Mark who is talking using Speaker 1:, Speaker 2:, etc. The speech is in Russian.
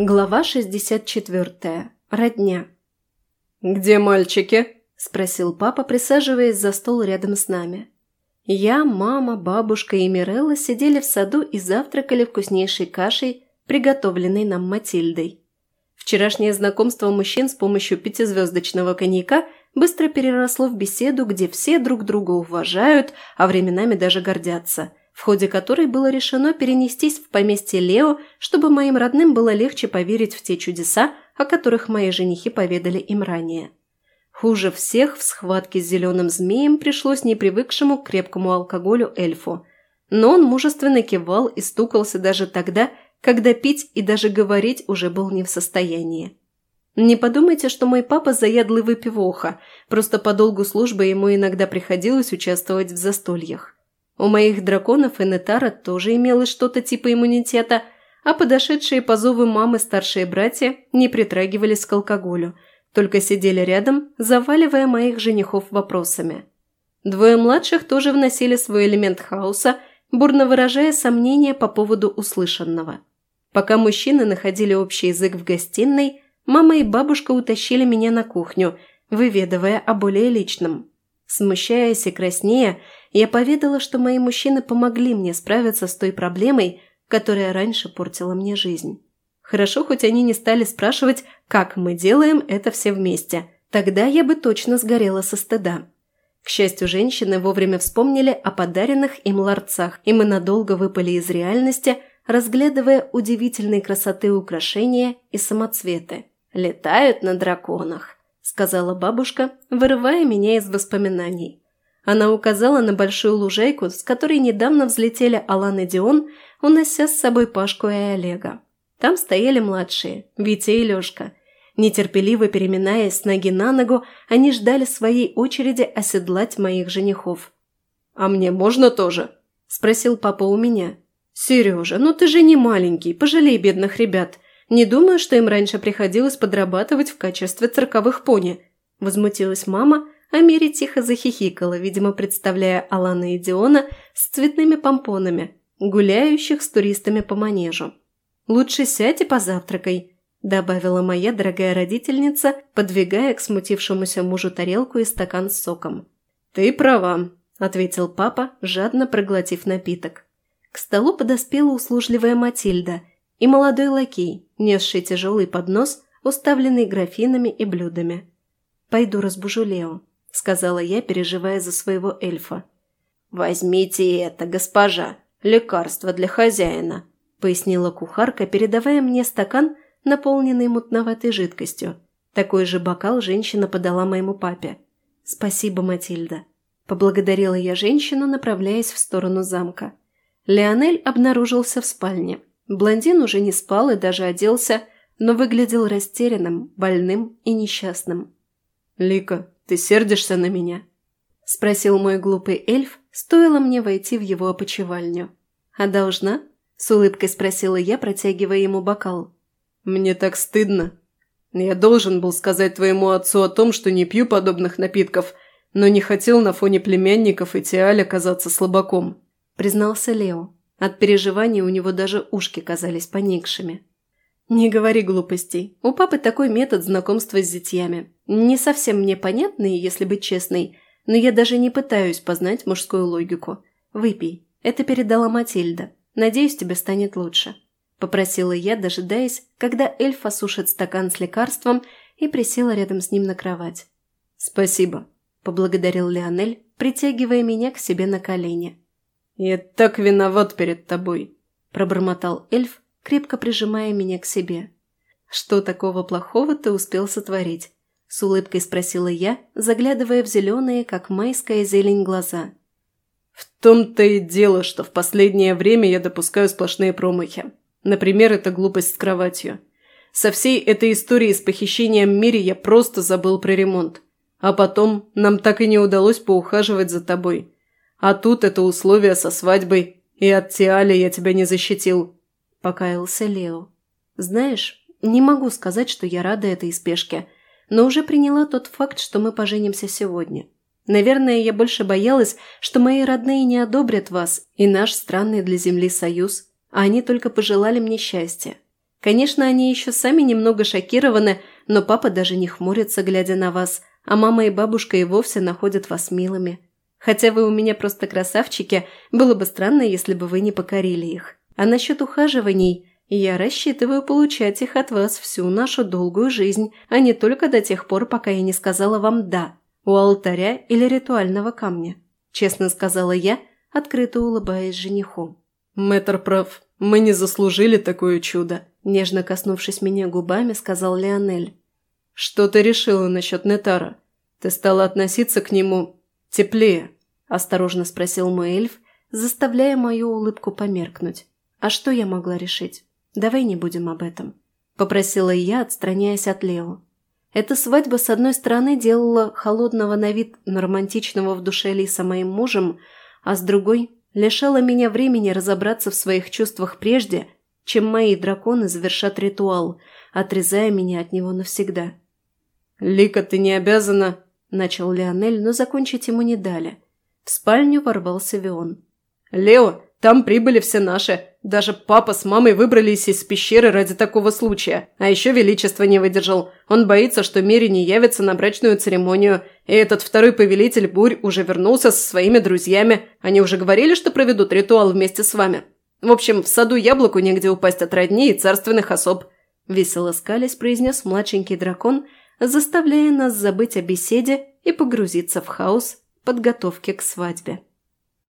Speaker 1: Глава 64. Родня.
Speaker 2: «Где мальчики?»
Speaker 1: – спросил папа, присаживаясь за стол рядом с нами. Я, мама, бабушка и Мирелла сидели в саду и завтракали вкуснейшей кашей, приготовленной нам Матильдой. Вчерашнее знакомство мужчин с помощью пятизвездочного коньяка быстро переросло в беседу, где все друг друга уважают, а временами даже гордятся – в ходе которой было решено перенестись в поместье Лео, чтобы моим родным было легче поверить в те чудеса, о которых мои женихи поведали им ранее. Хуже всех в схватке с зеленым змеем пришлось непривыкшему к крепкому алкоголю эльфу. Но он мужественно кивал и стукался даже тогда, когда пить и даже говорить уже был не в состоянии. Не подумайте, что мой папа заядлый выпивоха, просто по долгу службы ему иногда приходилось участвовать в застольях. У моих драконов и Нетара тоже имелось что-то типа иммунитета, а подошедшие по зову мамы старшие братья не притрагивались к алкоголю, только сидели рядом, заваливая моих женихов вопросами. Двое младших тоже вносили свой элемент хаоса, бурно выражая сомнения по поводу услышанного. Пока мужчины находили общий язык в гостиной, мама и бабушка утащили меня на кухню, выведывая о более личном. Смущаясь и краснея, я поведала, что мои мужчины помогли мне справиться с той проблемой, которая раньше портила мне жизнь. Хорошо, хоть они не стали спрашивать, как мы делаем это все вместе. Тогда я бы точно сгорела со стыда. К счастью, женщины вовремя вспомнили о подаренных им ларцах, и мы надолго выпали из реальности, разглядывая удивительной красоты украшения и самоцветы. Летают на драконах сказала бабушка, вырывая меня из воспоминаний. Она указала на большую лужайку, с которой недавно взлетели Алан и Дион, унося с собой Пашку и Олега. Там стояли младшие, Витя и Лёшка. Нетерпеливо переминаясь с ноги на ногу, они ждали своей очереди оседлать моих женихов. «А мне можно тоже?» – спросил папа у меня. «Сережа, ну ты же не маленький, пожалей бедных ребят. Не думаю, что им раньше приходилось подрабатывать в качестве цирковых пони», – возмутилась мама, а Мири тихо захихикала, видимо, представляя Алана и Диона с цветными помпонами, гуляющих с туристами по манежу. «Лучше сядь и позавтракай», – добавила моя дорогая родительница, подвигая к смутившемуся мужу тарелку и стакан с соком. «Ты права», – ответил папа, жадно проглотив напиток. К столу подоспела услужливая Матильда – и молодой лакей, несший тяжелый поднос, уставленный графинами и блюдами. «Пойду разбужу Лео», — сказала я, переживая за своего эльфа. «Возьмите это, госпожа, лекарство для хозяина», — пояснила кухарка, передавая мне стакан, наполненный мутноватой жидкостью. Такой же бокал женщина подала моему папе. «Спасибо, Матильда», — поблагодарила я женщину, направляясь в сторону замка. Леонель обнаружился в спальне. Блондин уже не спал и даже оделся, но выглядел растерянным, больным и несчастным. «Лика, ты сердишься на меня?» – спросил мой глупый эльф, стоило мне войти в его опочивальню. «А должна?» – с улыбкой спросила я, протягивая ему бокал. «Мне так стыдно. Я должен был сказать твоему отцу о том, что не пью подобных напитков, но не хотел на фоне племянников и Тиаль оказаться слабаком», – признался Лео. От переживаний у него даже ушки казались поникшими. «Не говори глупостей. У папы такой метод знакомства с зятьями. Не совсем мне понятный, если быть честной, но я даже не пытаюсь познать мужскую логику. Выпей. Это передала Матильда. Надеюсь, тебе станет лучше». Попросила я, дожидаясь, когда эльф осушит стакан с лекарством и присела рядом с ним на кровать. «Спасибо», – поблагодарил Леонель, притягивая меня к себе на колени. «Я так виноват перед тобой», – пробормотал эльф, крепко прижимая меня к себе. «Что такого плохого ты успел сотворить?» – с улыбкой спросила я, заглядывая в зеленые, как майская зелень, глаза. «В том-то и дело, что в последнее время я допускаю сплошные промахи. Например, это глупость с кроватью. Со всей этой историей с похищением Мири я просто забыл про ремонт. А потом нам так и не удалось поухаживать за тобой. А тут это условие со свадьбой, и от Тиали я тебя не защитил», – покаялся Лео. «Знаешь, не могу сказать, что я рада этой спешке, но уже приняла тот факт, что мы поженимся сегодня. Наверное, я больше боялась, что мои родные не одобрят вас и наш странный для Земли союз, а они только пожелали мне счастья. Конечно, они еще сами немного шокированы, но папа даже не хмурится, глядя на вас, а мама и бабушка и вовсе находят вас милыми. Хотя вы у меня просто красавчики, было бы странно, если бы вы не покорили их. А насчет ухаживаний, я рассчитываю получать их от вас всю нашу долгую жизнь, а не только до тех пор, пока я не сказала вам «да» у алтаря или ритуального камня. Честно сказала я, открыто улыбаясь жениху.
Speaker 2: «Мэтр прав. Мы не заслужили такое чудо», –
Speaker 1: нежно коснувшись меня губами, сказал Леонель.
Speaker 2: «Что ты решила насчет Нетара? Ты стала относиться к нему теплее?» – осторожно спросил мой эльф, заставляя мою улыбку померкнуть.
Speaker 1: «А что я могла решить? Давай не будем об этом», – попросила я, отстраняясь от Лео. Эта свадьба, с одной стороны, делала холодного на вид, но романтичного в душе Лиса моим мужем, а с другой лишала меня времени разобраться в своих чувствах прежде, чем мои драконы завершат ритуал, отрезая меня от него навсегда.
Speaker 2: «Лика, ты не обязана...»
Speaker 1: – начал Леонель, но закончить ему не дали. В спальню ворвался Вион.
Speaker 2: «Лео, там прибыли все наши. Даже папа с мамой выбрались из пещеры ради такого случая. А еще Величество не выдержал. Он боится, что Мери не явится на брачную церемонию. И этот второй повелитель Бурь уже вернулся со своими друзьями. Они уже говорили, что проведут ритуал вместе с вами. В общем, в саду яблоку негде упасть от родни и царственных особ.
Speaker 1: Весело скалясь произнес младшенький дракон, заставляя нас забыть о беседе и погрузиться в хаос подготовки к свадьбе.